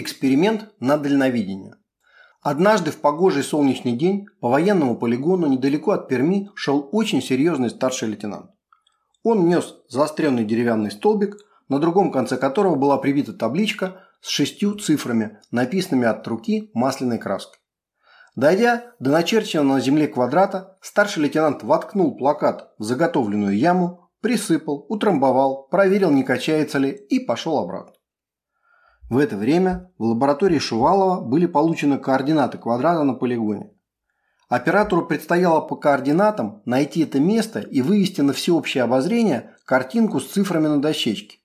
Эксперимент на дальновидение. Однажды в погожий солнечный день по военному полигону недалеко от Перми шел очень серьезный старший лейтенант. Он нес заостренный деревянный столбик, на другом конце которого была прибита табличка с шестью цифрами, написанными от руки масляной краской. Дойдя до начерченного на земле квадрата, старший лейтенант воткнул плакат в заготовленную яму, присыпал, утрамбовал, проверил, не качается ли и пошел обратно. В это время в лаборатории Шувалова были получены координаты квадрата на полигоне. Оператору предстояло по координатам найти это место и вывести на всеобщее обозрение картинку с цифрами на дощечке.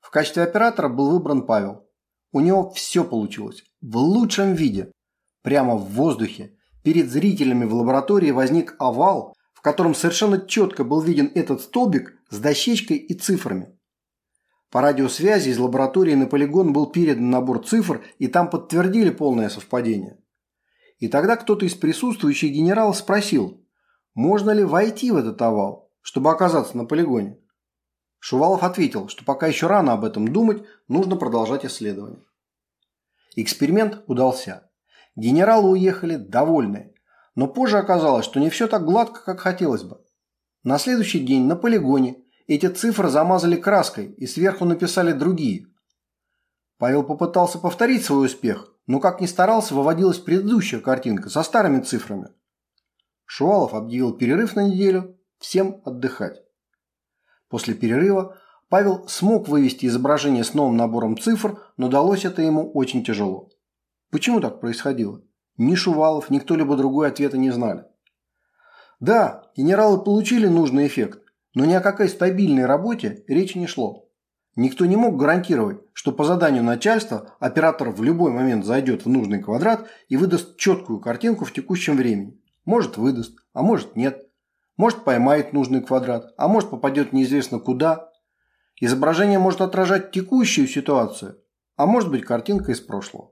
В качестве оператора был выбран Павел. У него все получилось. В лучшем виде. Прямо в воздухе. Перед зрителями в лаборатории возник овал, в котором совершенно четко был виден этот столбик с дощечкой и цифрами. По радиосвязи из лаборатории на полигон был передан набор цифр, и там подтвердили полное совпадение. И тогда кто-то из присутствующих генералов спросил, можно ли войти в этот овал, чтобы оказаться на полигоне. Шувалов ответил, что пока еще рано об этом думать, нужно продолжать исследование. Эксперимент удался. Генералы уехали довольные, но позже оказалось, что не все так гладко, как хотелось бы. На следующий день на полигоне эти цифры замазали краской и сверху написали другие. Павел попытался повторить свой успех, но как ни старался, выводилась предыдущая картинка со старыми цифрами. Шувалов объявил перерыв на неделю, всем отдыхать. После перерыва Павел смог вывести изображение с новым набором цифр, но далось это ему очень тяжело. Почему так происходило? Ни Шувалов, ни кто-либо другой ответа не знали. Да, генералы получили нужный эффект, но ни о какой стабильной работе речи не шло. Никто не мог гарантировать, что по заданию начальства оператор в любой момент зайдет в нужный квадрат и выдаст четкую картинку в текущем времени. Может выдаст, а может нет. Может поймает нужный квадрат, а может попадет неизвестно куда. Изображение может отражать текущую ситуацию, а может быть картинка из прошлого.